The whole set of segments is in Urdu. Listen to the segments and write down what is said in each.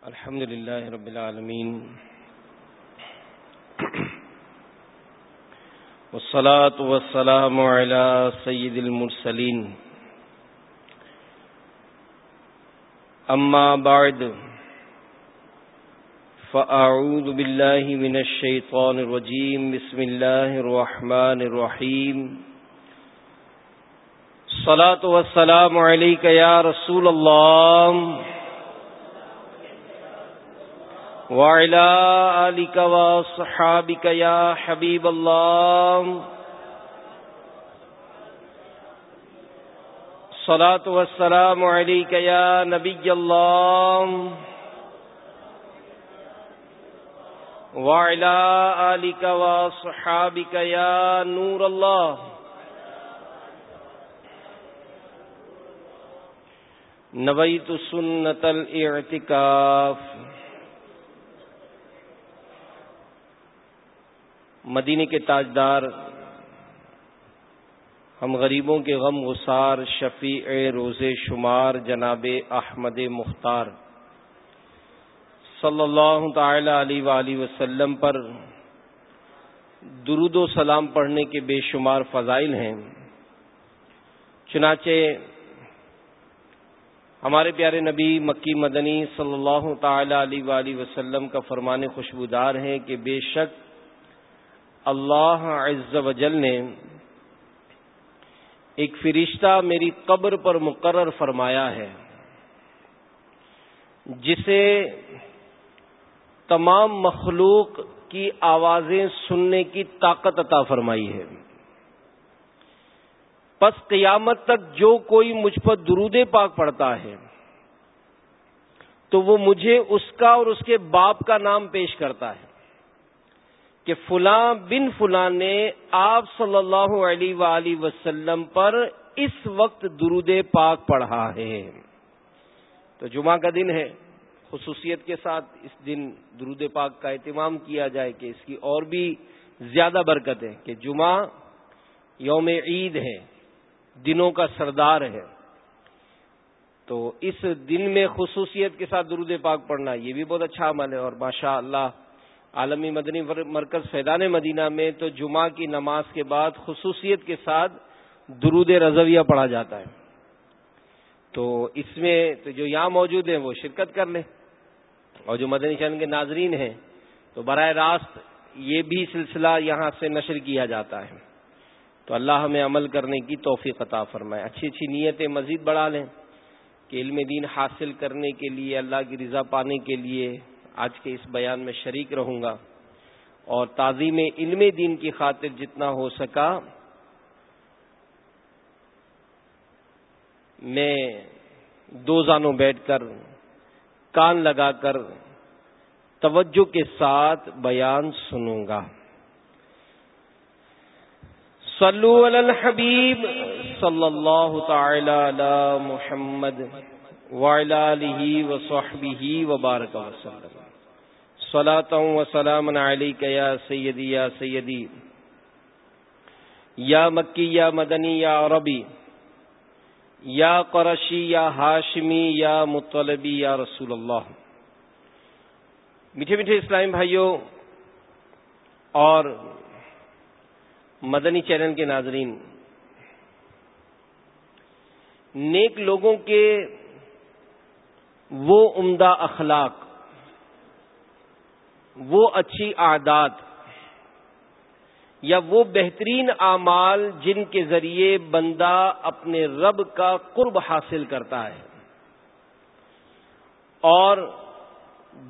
الحمد لله رب العالمين. والصلاة والسلام على سيد المرسلين. أما بعد، فأعوذ بالله من الشيطان الرجيم. بسم الله الرحمن الرحيم. الصلاة والسلام عليك يا رسول الله. وعلى آلك وصحابك يا حبيب الله. صلاة والسلام عليك يا نبي الله. وعلى آلك وصحابك يا نور الله. نويت سنة الاعتكاف. مدینے کے تاجدار، ہم غریبوں کے غم غسار شفیع روز شمار جناب احمد مختار صلی اللہ تعالی علیہ وآلہ وسلم پر درود و سلام پڑھنے کے بے شمار فضائل ہیں۔ چنانچہ ہمارے پیارے نبی مکی مدنی صلی اللہ تعالی علیہ وآلہ وسلم کا فرمان خوشبودار ہے کہ بے شک اللہ عز و جل نے ایک فرشتہ میری قبر پر مقرر فرمایا ہے، جسے تمام مخلوق کی آوازیں سننے کی طاقت عطا فرمائی ہے۔ پس قیامت تک جو کوئی مجھ پر درود پاک پڑتا ہے، تو وہ مجھے اس کا اور اس کے باپ کا نام پیش کرتا ہے۔ کہ فلاں بن فلاں نے آپ صلی اللہ علیہ وآلہ وسلم پر اس وقت درود پاک پڑھا ہے۔ تو جمعہ کا دن ہے۔ خصوصیت کے ساتھ اس دن درود پاک کا اہتمام کیا جائے کہ اس کی اور بھی زیادہ برکت ہے کہ جمعہ یوم عید ہے، دنوں کا سردار ہے۔ تو اس دن میں خصوصیت کے ساتھ درود پاک پڑھنا یہ بھی بہت اچھا عمل ہے اور ماشاء اللہ عالمی مدنی مرکز فیضان مدینہ میں تو جمعہ کی نماز کے بعد خصوصیت کے ساتھ درود رضویہ پڑھا جاتا ہے۔ تو اس میں تو جو یہاں موجود ہیں وہ شرکت کر لیں۔ اور جو مدنی چین کے ناظرین ہیں، تو براہ راست یہ بھی سلسلہ یہاں سے نشر کیا جاتا ہے۔ تو اللہ ہمیں عمل کرنے کی توفیق عطا فرمائے۔ اچھی اچھی نیتیں مزید بڑھا لیں کہ علم دین حاصل کرنے کے لیے، اللہ کی رضا پانے کے لیے آج کے اس بیان میں شریک رہوں گا اور تعظیم علم دین کی خاطر جتنا ہو سکا، میں دو زانوں بیٹھ کر کان لگا کر توجہ کے ساتھ بیان سنوں گا۔ صلو علی الحبیب صلی اللہ تعالی علی محمد وعلى وصحبه وبارك وسلم صلاة وسلام عليك يا سيدي يا سيدي يا مكي يا مدني يا عربي يا قرشي يا هاشمي يا مطلبي يا رسول اللہ. میٹھے میٹھے اسلام بھائیوں اور مدنی چینل کے ناظرین، نیک لوگوں کے وہ عمدہ اخلاق وہ اچھی عادات یا وہ بہترین اعمال جن کے ذریعے بندہ اپنے رب کا قرب حاصل کرتا ہے۔ اور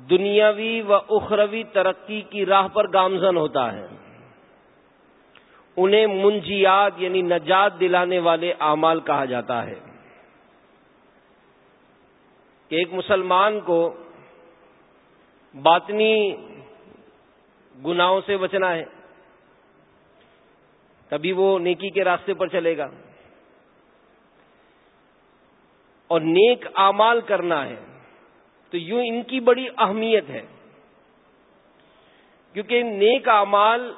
دنیاوی و اخروی ترقی کی راہ پر گامزن ہوتا ہے۔ انہیں منجیات یعنی نجات دلانے والے اعمال کہا جاتا ہے۔ کہ ایک مسلمان کو باطنی گناہوں سے بچنا ہے، تبھی وہ نیکی کے راستے پر چلے گا۔ اور نیک اعمال کرنا ہے، تو یوں ان کی بڑی اہمیت ہے۔ کیونکہ نیک اعمال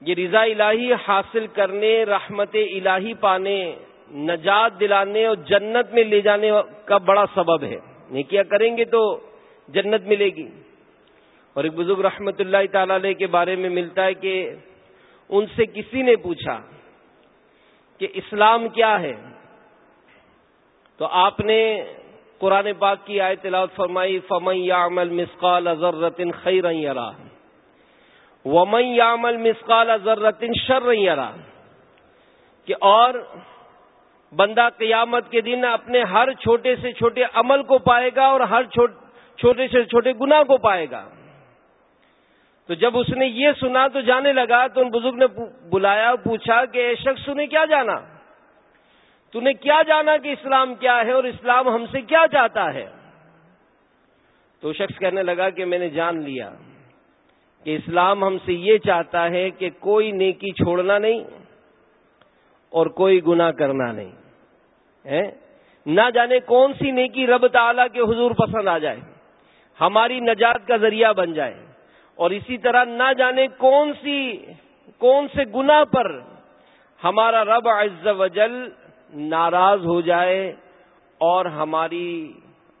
یہ رضا الہی حاصل کرنے، رحمت الہی پانے، نجات دلانے اور جنت میں لے جانے کا بڑا سبب ہے۔ نیکیاں کریں گے تو جنت ملے گی۔ اور ایک بزرگ رحمت اللہ تعالی علیہ کے بارے میں ملتا ہے کہ ان سے کسی نے پوچھا کہ اسلام کیا ہے؟ تو آپ نے قرآن پاک کی آئے تلاوت فرمائی، فمن یعمل مسقال ذرت خیر یرا ومن یعمل مسقال ذرت شر یرا کہ اور بندہ قیامت کے دن اپنے ہر چھوٹے سے چھوٹے عمل کو پائے گا اور ہر چھوٹے چھوٹے سے چھوٹے گناہ کو پائے گا۔ تو جب اس نے یہ سنا تو جانے لگا تو ان بزرگ نے بلایا، پوچھا کہ اے شخص نے کیا جانا؟ تو نے کیا جانا کہ اسلام کیا ہے اور اسلام ہم سے کیا چاہتا ہے؟ تو شخص کہنے لگا کہ میں نے جان لیا کہ اسلام ہم سے یہ چاہتا ہے کہ کوئی نیکی چھوڑنا نہیں اور کوئی گنا کرنا نہیں۔ نہ جانے کون سی نیکی رب تعالی کے حضور پسند آ جائے۔ ہماری نجات کا ذریعہ بن جائے۔ اور اسی طرح نہ جانے کون سی، کون سے گنا پر ہمارا رب عز و جل ناراض ہو جائے اور ہماری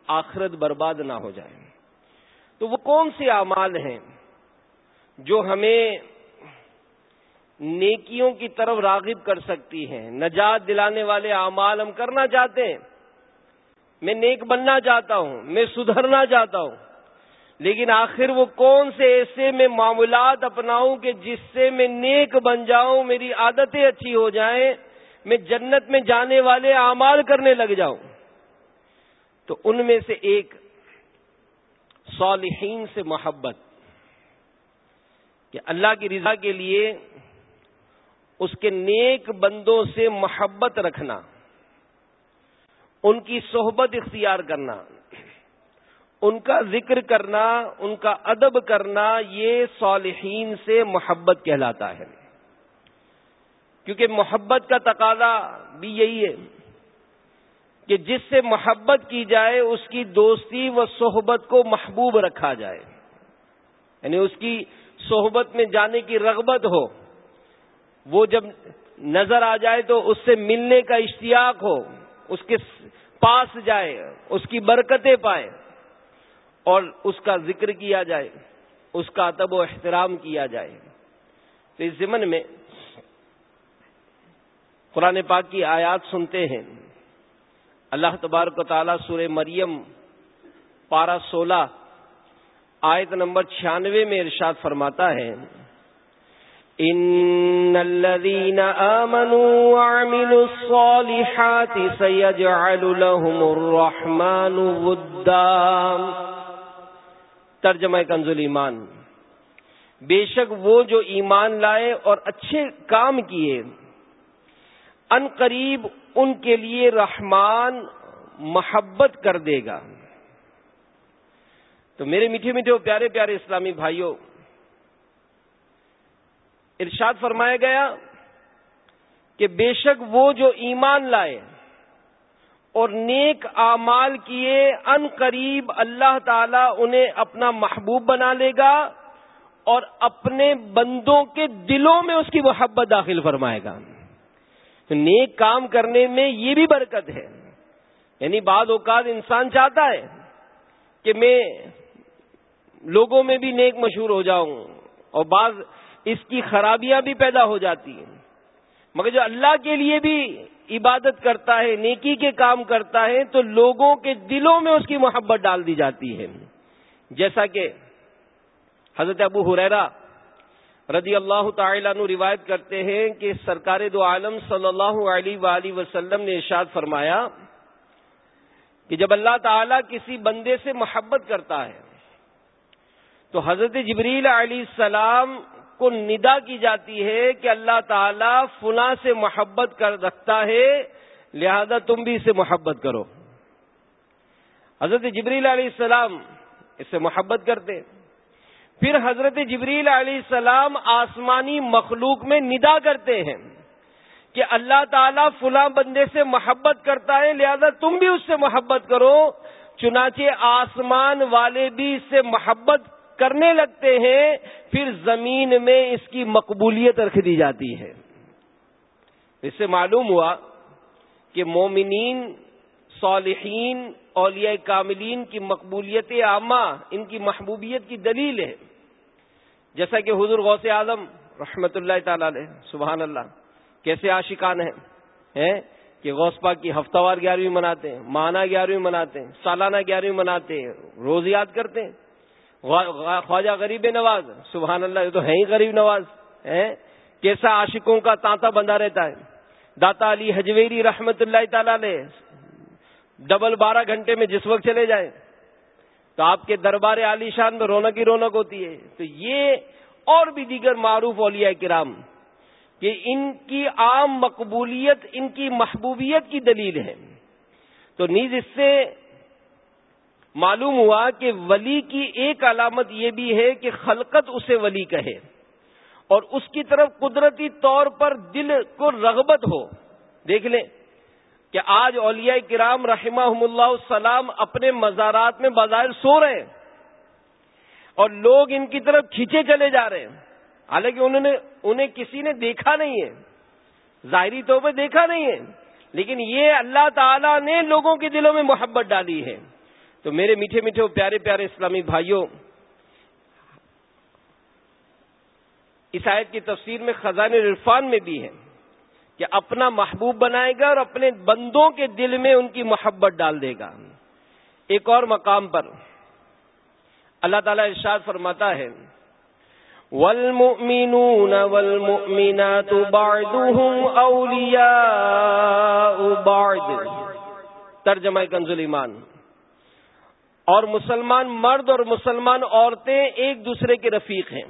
آخرت برباد نہ ہو جائے۔ تو وہ کون سے اعمال ہیں جو ہمیں نیکیوں کی طرف راغب کر سکتی ہیں؟ نجات دلانے والے اعمال ہم کرنا چاہتے ہیں۔ میں نیک بننا چاہتا ہوں، میں سدھرنا چاہتا ہوں۔ لیکن آخر وہ کون سے ایسے میں معاملات اپناؤں کہ جس سے میں نیک بن جاؤں، میری عادتیں اچھی ہو جائیں، میں جنت میں جانے والے اعمال کرنے لگ جاؤں۔ تو ان میں سے ایک صالحین سے محبت، کہ اللہ کی رضا کے لیے اس کے نیک بندوں سے محبت رکھنا۔ ان کی صحبت اختیار کرنا، ان کا ذکر کرنا، ان کا ادب کرنا یہ صالحین سے محبت کہلاتا ہے۔ کیونکہ محبت کا تقاضا بھی یہی ہے کہ جس سے محبت کی جائے، اس کی دوستی و صحبت کو محبوب رکھا جائے۔ یعنی اس کی صحبت میں جانے کی رغبت ہو، وہ جب نظر آ جائے تو اس سے ملنے کا اشتیاق ہو۔ اس کے پاس جائے اس کی برکتیں پائے اور اس کا ذکر کیا جائے، اس کا ادب و احترام کیا جائے۔ تو اس ضمن میں قرآن پاک کی آیات سنتے ہیں۔ اللہ تبارک و تعالیٰ سور مریم پارہ سولہ، آیت نمبر چھیانوے میں ارشاد فرماتا ہے۔ ان الذين امنوا وعملوا الصالحات سيجعل لهم الرحمن ودا. ترجمہ کنز ایمان. بے شک وہ جو ایمان لائے اور اچھے کام کیے، ان قریب ان کے لیے رحمان، محبت کر دے گا. تو میرے میٹھے میٹھے پیارے پیارے اسلامی بھائیوں ارشاد فرمایا گیا کہ بے شک وہ جو ایمان لائے اور نیک اعمال کیے ان قریب اللہ تعالی انہیں اپنا محبوب بنا لے گا اور اپنے بندوں کے دلوں میں اس کی محبت داخل فرمائے گا۔ نیک کام کرنے میں یہ بھی برکت ہے۔ یعنی بعض اوقات انسان چاہتا ہے کہ میں لوگوں میں بھی نیک مشہور ہو جاؤں اور بعض اس کی خرابیاں بھی پیدا ہو جاتی ہیں۔ مگر جو اللہ کے لیے بھی عبادت کرتا ہے، نیکی کے کام کرتا ہے، تو لوگوں کے دلوں میں اس کی محبت ڈال دی جاتی ہے۔ جیسا کہ حضرت ابو حریرا رضی اللہ تعالیٰ عنہ روایت کرتے ہیں کہ سرکار دو عالم صلی اللہ علیہ وآلہ وسلم نے ارشاد فرمایا کہ جب اللہ تعالیٰ کسی بندے سے محبت کرتا ہے، تو حضرت جبریل علیہ السلام کو ندا کی جاتی ہے کہ اللہ تعالی فلاں سے محبت کر رکھتا ہے، لہذا تم بھی اسے محبت کرو۔ حضرت جبریل علیہ السلام اس سے محبت کرتے۔ پھر حضرت جبریل علیہ السلام آسمانی مخلوق میں ندا کرتے ہیں کہ اللہ تعالیٰ فلاں بندے سے محبت کرتا ہے، لہذا تم بھی اس سے محبت کرو۔ چنانچہ آسمان والے بھی اس سے محبت کرنے لگتے ہیں، پھر زمین میں اس کی مقبولیت رکھ دی جاتی ہے۔ اس سے معلوم ہوا کہ مومنین، صالحین، اولیاء کاملین کی مقبولیت عامہ، ان کی محبوبیت کی دلیل ہے۔ جیسا کہ حضور غوث اعظم رحمت اللہ تعالی علیہ، سبحان اللہ، کیسے عاشقان ہیں کہ غوث پاک کی ہفتہ وار گیارہویں مناتے ہیں، ماہانہ گیارہویں مناتے ہیں، سالانہ گیارہویں مناتے ہیں روز یاد کرتے ہیں۔ خواجہ غریب نواز. سبحان اللہ، یہ تو ہے ہی غریب نواز ہے کیسا عاشقوں کا تانتا بندہ رہتا ہے؟ داتا علی حجویری رحمت اللہ تعالی علیہ ڈبل بارہ گھنٹے میں جس وقت چلے جائیں، تو آپ کے دربار علی شان میں رونق ہی رونق ہوتی ہے۔ تو یہ اور بھی دیگر معروف اولیاء کرام کہ ان کی عام مقبولیت، ان کی محبوبیت کی دلیل ہے۔ تو نیز اس سے معلوم ہوا کہ ولی کی ایک علامت یہ بھی ہے کہ خلقت اسے ولی کہے اور اس کی طرف قدرتی طور پر دل کو رغبت ہو۔ دیکھ لیں کہ آج اولیاء کرام رحمہ اللہ السلام اپنے مزارات میں بظاہر سو رہے ہیں اور لوگ ان کی طرف کھینچے چلے جا رہے ہیں۔ حالانکہ انہوں نے انہیں کسی نے دیکھا نہیں ہے۔ ظاہری طور پہ دیکھا نہیں ہے۔ لیکن یہ اللہ تعالی نے لوگوں کے دلوں میں محبت ڈالی ہے۔ تو میرے میٹھے میٹھے پیارے پیارے اسلامی بھائیوں، اس آیت کی تفسیر میں خزان عرفان میں بھی ہے کہ اپنا محبوب بنائے گا اور اپنے بندوں کے دل میں ان کی محبت ڈال دے گا۔ ایک اور مقام پر اللہ تعالیٰ ارشاد فرماتا ہے، والمؤمنون والمؤمنات بعضهم اولیاء بعض۔ ترجمہ کنزل ایمان۔ اور مسلمان مرد اور مسلمان عورتیں ایک دوسرے کے رفیق ہیں۔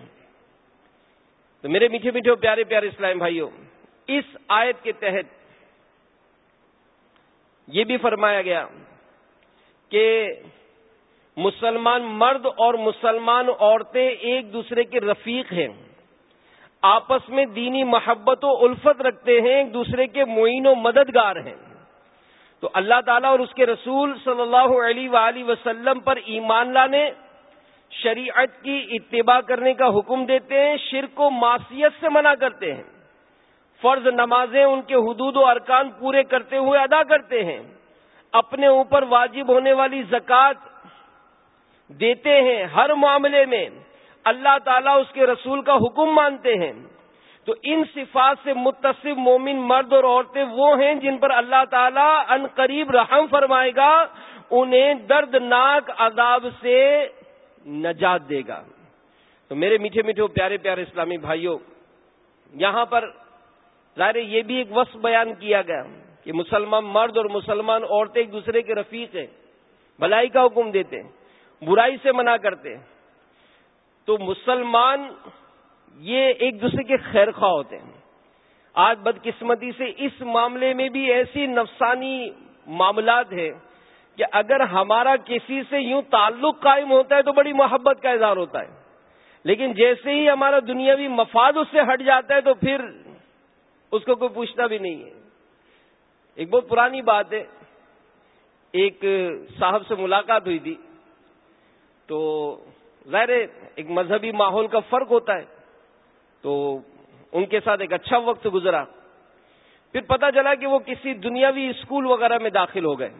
تو میرے میٹھے میٹھے پیارے پیارے اسلام بھائیوں، اس آیت کے تحت یہ بھی فرمایا گیا کہ مسلمان مرد اور مسلمان عورتیں ایک دوسرے کے رفیق ہیں۔ آپس میں دینی محبت و الفت رکھتے ہیں، ایک دوسرے کے معین و مددگار ہیں۔ تو اللہ تعالیٰ اور اس کے رسول صلی اللہ علیہ وآلہ وسلم پر ایمان لانے، شریعت کی اتباع کرنے کا حکم دیتے ہیں، شرک و معصیت سے منع کرتے ہیں۔ فرض نمازیں ان کے حدود و ارکان پورے کرتے ہوئے ادا کرتے ہیں۔ اپنے اوپر واجب ہونے والی زکوٰۃ دیتے ہیں ہر معاملے میں۔ اللہ تعالیٰ اس کے رسول کا حکم مانتے ہیں۔ تو ان صفات سے متصف مومن مرد اور عورتیں وہ ہیں جن پر اللہ تعالیٰ ان قریب رحم فرمائے گا، انہیں دردناک عذاب سے نجات دے گا۔ تو میرے میٹھے میٹھے پیارے پیارے اسلامی بھائیوں یہاں پر ظاہر یہ بھی ایک وصف بیان کیا گیا کہ مسلمان مرد اور مسلمان عورتیں ایک دوسرے کے رفیق ہیں، بھلائی کا حکم دیتے ہیں، برائی سے منع کرتے ہیں۔ تو مسلمان یہ ایک دوسرے کے خیر خواہ ہوتے ہیں۔ آج بدقسمتی سے اس معاملے میں بھی ایسی نفسانی معاملات ہیں کہ اگر ہمارا کسی سے یوں تعلق قائم ہوتا ہے تو بڑی محبت کا اظہار ہوتا ہے۔ لیکن جیسے ہی ہمارا دنیاوی مفاد اس سے ہٹ جاتا ہے تو پھر اس کو کوئی پوچھتا بھی نہیں ہے۔ ایک بہت پرانی بات ہے۔ ایک صاحب سے ملاقات ہوئی تھی۔ تو ظاہر ایک مذہبی ماحول کا فرق ہوتا ہے۔ تو ان کے ساتھ ایک اچھا وقت گزرا۔ پھر پتا چلا کہ وہ کسی دنیاوی اسکول وغیرہ میں داخل ہو گئے۔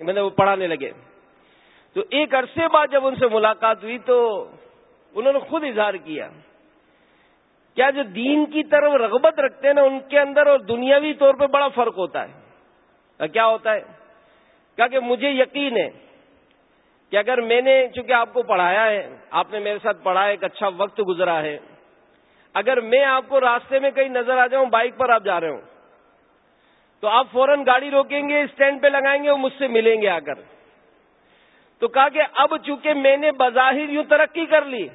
میں نے وہ پڑھانے لگے۔ تو ایک عرصے بعد جب ان سے ملاقات ہوئی تو انہوں نے خود اظہار کیا۔ کیا جو دین کی طرف رغبت رکھتے ہیں نا، ان کے اندر اور دنیاوی طور پہ بڑا فرق ہوتا ہے۔ کیا ہوتا ہے؟ کیا کہ مجھے یقین ہے کہ اگر میں نے، چونکہ آپ کو پڑھایا ہے، آپ نے میرے ساتھ پڑھا ایک اچھا وقت گزرا ہے۔ اگر میں آپ کو راستے میں کہیں نظر آ جاؤں، بائک پر آپ جا رہے ہوں، تو آپ فوراً گاڑی روکیں گے، اسٹینڈ پہ لگائیں گے اور مجھ سے ملیں گے آ کر تو کہا کہ اب چونکہ میں نے بظاہر یوں ترقی کر لی،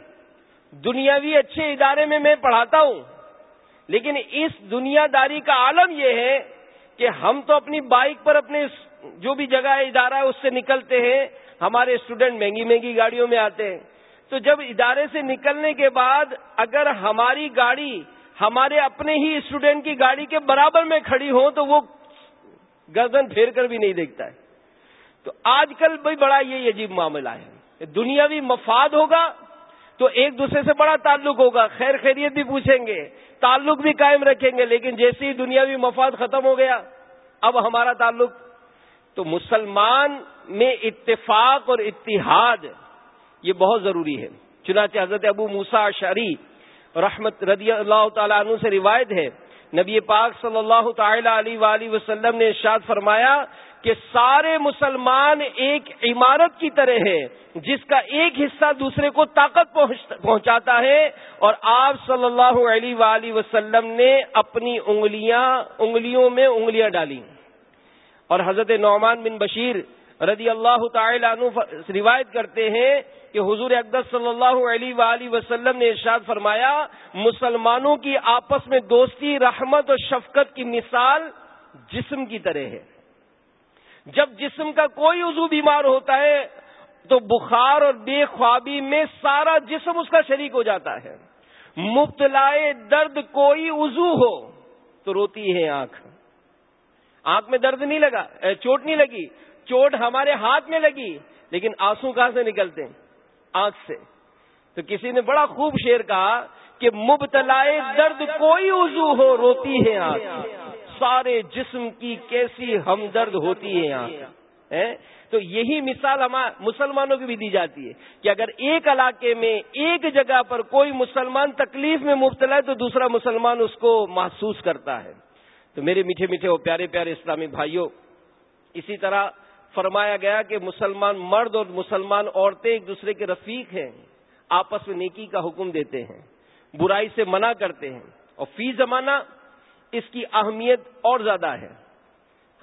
دنیاوی اچھے ادارے میں میں پڑھاتا ہوں، لیکن اس دنیا داری کا عالم یہ ہے کہ ہم تو اپنی بائک پر اپنے جو بھی جگہ ہے ادارہ ہے، اس سے نکلتے ہیں، ہمارے اسٹوڈنٹ مہنگی مہنگی گاڑیوں میں آتے ہیں۔ تو جب ادارے سے نکلنے کے بعد اگر ہماری گاڑی ہمارے اپنے ہی اسٹوڈینٹ کی گاڑی کے برابر میں کھڑی ہو تو وہ گردن پھیر کر بھی نہیں دیکھتا ہے۔ تو آج کل بھائی بڑا یہ عجیب معاملہ ہے۔ دنیاوی مفاد ہوگا تو ایک دوسرے سے بڑا تعلق ہوگا۔ خیر خیریت بھی پوچھیں گے، تعلق بھی قائم رکھیں گے، لیکن جیسے ہی دنیاوی مفاد ختم ہو گیا، اب ہمارا تعلق تو مسلمان میں اتفاق اور اتحاد یہ بہت ضروری ہے۔ چنانچہ حضرت ابو موسا شری رحمت رضی اللہ تعالیٰ عنہ سے روایت ہے، نبی پاک صلی اللہ تعالی علیہ وآلہ وسلم نے ارشاد فرمایا کہ سارے مسلمان ایک عمارت کی طرح ہے جس کا ایک حصہ دوسرے کو طاقت پہنچاتا ہے۔ اور آپ صلی اللہ علیہ وآلہ وسلم نے اپنی انگلیاں انگلیوں میں انگلیاں ڈالی۔ اور حضرت نعمان بن بشیر رضی اللہ تعالی عنہ روایت کرتے ہیں کہ حضور اقدس صلی اللہ علیہ وآلہ وسلم نے ارشاد فرمایا، مسلمانوں کی آپس میں دوستی، رحمت اور شفقت کی مثال جسم کی طرح ہے۔ جب جسم کا کوئی عضو بیمار ہوتا ہے، تو بخار اور بے خوابی میں سارا جسم اس کا شریک ہو جاتا ہے۔ مبتلا درد کوئی عضو ہو، تو روتی ہے آنکھ۔ آنکھ میں درد نہیں لگا چوٹ نہیں لگی چوٹ ہمارے ہاتھ میں لگی، لیکن آنسو کہاں سے نکلتے؟ ہیں آنکھ سے۔ تو کسی نے بڑا خوب شیر کہا کہ مبتلا درد کوئی عضو ہو، روتی ہے آنکھ۔ سارے جسم کی کیسی ہمدرد ہوتی ہے یہاں تو یہی مثال ہم مسلمانوں کی بھی دی جاتی ہے کہ اگر ایک علاقے میں ایک جگہ پر کوئی مسلمان تکلیف میں مبتلا ہے تو دوسرا مسلمان اس کو محسوس کرتا ہے۔ تو میرے میٹھے میٹھے وہ پیارے پیارے اسلامی بھائیوں، اسی طرح فرمایا گیا کہ مسلمان مرد اور مسلمان عورتیں ایک دوسرے کے رفیق ہیں، آپس میں نیکی کا حکم دیتے ہیں، برائی سے منع کرتے ہیں۔ اور فی زمانہ اس کی اہمیت اور زیادہ ہے۔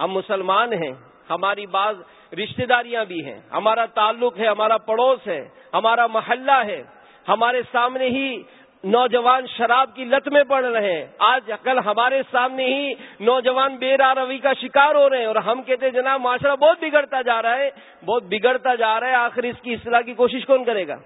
ہم مسلمان ہیں، ہماری بعض رشتہ داریاں بھی ہیں، ہمارا تعلق ہے، ہمارا پڑوس ہے، ہمارا محلہ ہے، ہمارے سامنے ہی نوجوان شراب کی لت میں پڑ رہے ہیں۔ آج کل ہمارے سامنے ہی نوجوان بے روی کا شکار ہو رہے ہیں اور ہم کہتے ہیں، جناب، معاشرہ بہت بگڑتا جا رہا ہے۔ بہت بگڑتا جا رہا ہے۔ آخر اس کی اصلاح کی کوشش کون کرے گا؟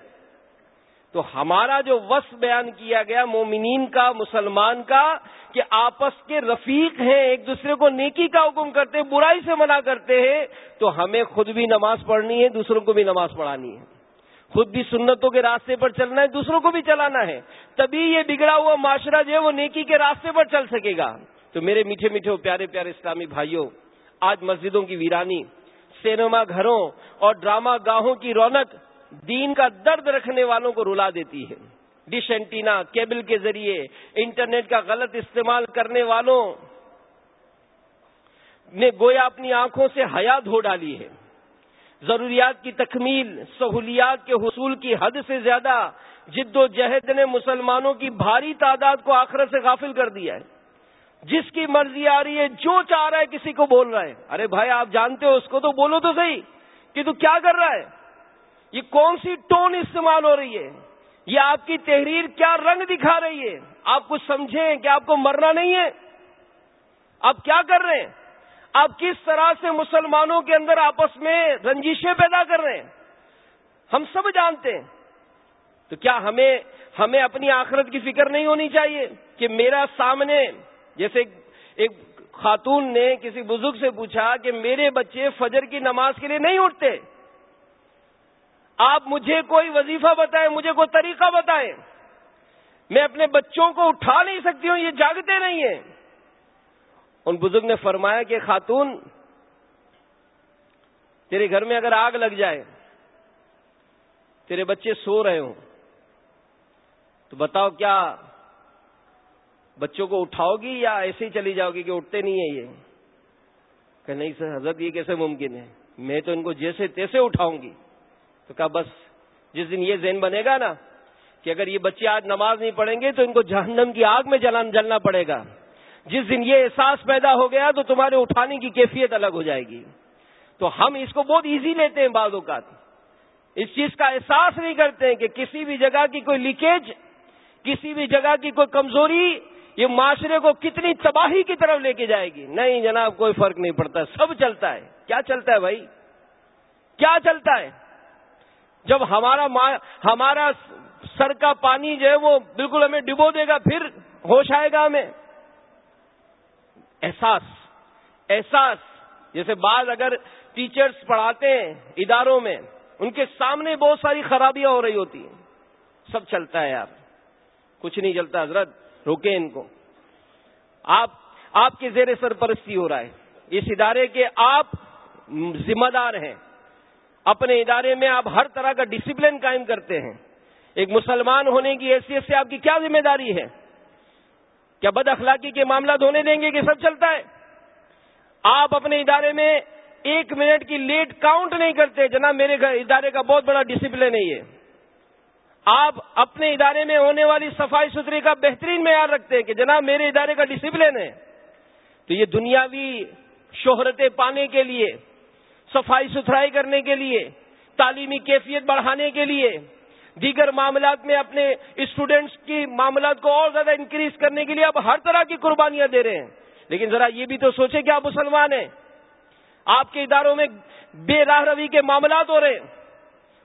تو ہمارا جو وصف بیان کیا گیا مومنین کا، مسلمان کا، کہ آپس کے رفیق ہیں، ایک دوسرے کو نیکی کا حکم کرتے، برائی سے منع کرتے ہیں، تو ہمیں خود بھی نماز پڑھنی ہے، دوسروں کو بھی نماز پڑھانی ہے۔ خود بھی سنتوں کے راستے پر چلنا ہے، دوسروں کو بھی چلانا ہے۔ تبھی یہ بگڑا ہوا معاشرہ جو ہے وہ نیکی کے راستے پر چل سکے گا۔ تو میرے میٹھے میٹھے پیارے پیارے اسلامی بھائیوں، آج مسجدوں کی ویرانی، سینما گھروں اور ڈرامہ گاہوں کی رونق دین کا درد رکھنے والوں کو رلا دیتی ہے۔ ڈش اینٹینا، کیبل کے ذریعے، انٹرنیٹ کا غلط استعمال کرنے والوں نے گویا اپنی آنکھوں سے حیا دھو ڈالی ہے۔ ضروریات کی تکمیل، سہولیات کے حصول کی حد سے زیادہ جد و جہد نے مسلمانوں کی بھاری تعداد کو آخرت سے غافل کر دیا ہے۔ جس کی مرضی آ رہی ہے، جو چاہ رہا ہے، کسی کو بول رہا ہے۔ ارے بھائی، آپ جانتے ہو، اس کو تو بولو تو صحیح کہ تو کیا کر رہا ہے؟ یہ کون سی ٹون استعمال ہو رہی ہے؟ یہ آپ کی تحریر کیا رنگ دکھا رہی ہے؟ آپ کچھ سمجھیں کہ آپ کو مرنا نہیں ہے۔ آپ کیا کر رہے ہیں؟ آپ کس طرح سے مسلمانوں کے اندر آپس میں رنجیشیں پیدا کر رہے ہیں؟ ہم سب جانتے ہیں۔ تو کیا ہمیں ہمیں اپنی آخرت کی فکر نہیں ہونی چاہیے کہ میرا سامنے، جیسے ایک خاتون نے کسی بزرگ سے پوچھا کہ میرے بچے فجر کی نماز کے لیے نہیں اٹھتے؟ آپ مجھے کوئی وظیفہ بتائیں، مجھے کوئی طریقہ بتائیں۔ میں اپنے بچوں کو اٹھا نہیں سکتی ہوں، یہ جاگتے نہیں ہیں۔ ان بزرگ نے فرمایا کہ خاتون، تیرے گھر میں اگر آگ لگ جائے، تیرے بچے سو رہے ہوں، تو بتاؤ کیا بچوں کو اٹھاؤ گی یا ایسے ہی چلی جاؤ گی کہ اٹھتے نہیں ہیں یہ؟ کہ نہیں سر، حضرت یہ کیسے ممکن ہے؟ میں تو ان کو جیسے تیسے اٹھاؤں گی۔ تو کہا بس، جس دن یہ ذہن بنے گا نا کہ اگر یہ بچے آج نماز نہیں پڑھیں گے تو ان کو جہنم کی آگ میں جلان جلنا پڑے گا۔ جس دن یہ احساس پیدا ہو گیا تو تمہارے اٹھانے کی کیفیت الگ ہو جائے گی۔ تو ہم اس کو بہت ایزی لیتے ہیں بعض اوقات۔ اس چیز کا احساس نہیں کرتے ہیں کہ کسی بھی جگہ کی کوئی لیکیج کسی بھی جگہ کی کوئی کمزوری، یہ معاشرے کو کتنی تباہی کی طرف لے کے جائے گی۔ نہیں جناب، کوئی فرق نہیں پڑتا۔ سب چلتا ہے۔ کیا چلتا ہے بھائی؟ کیا چلتا ہے؟ جب ہمارا ہمارا سر کا پانی جو ہے وہ بالکل ہمیں ڈبو دے گا، پھر ہوش آئے گا ہمیں۔ احساس احساس، جیسے بعض اگر ٹیچرز پڑھاتے ہیں اداروں میں، ان کے سامنے بہت ساری خرابیاں ہو رہی ہوتی ہیں۔ سب چلتا ہے یار، کچھ نہیں چلتا حضرت روکے ان کو۔ آپ آپ کے زیر سرپرستی ہو رہا ہے۔ اس ادارے کے آپ ذمہ دار ہیں۔ اپنے ادارے میں آپ ہر طرح کا ڈسپلن قائم کرتے ہیں۔ ایک مسلمان ہونے کی حیثیت سے آپ کی کیا ذمہ داری ہے؟ کیا بد اخلاقی کے معاملات ہونے دیں گے کہ سب چلتا ہے؟ آپ اپنے ادارے میں ایک منٹ کی لیٹ کاؤنٹ نہیں کرتے، جناب میرے ادارے کا بہت بڑا ڈسپلن ہے یہ۔ آپ اپنے ادارے میں ہونے والی صفائی ستھری کا بہترین معیار رکھتے ہیں کہ جناب میرے ادارے کا ڈسپلن ہے۔ تو یہ دنیاوی شہرتیں پانے کے لیے، صفائی ستھرائی کرنے کے لیے، تعلیمی کیفیت بڑھانے کے لیے دیگر معاملات میں اپنے اسٹوڈینٹس کی معاملات کو اور زیادہ انکریز کرنے کے لیے آپ ہر طرح کی قربانیاں دے رہے ہیں۔ لیکن ذرا یہ بھی تو سوچیں کہ آپ مسلمان ہیں۔ آپ کے اداروں میں بے راہ روی کے معاملات ہو رہے ہیں۔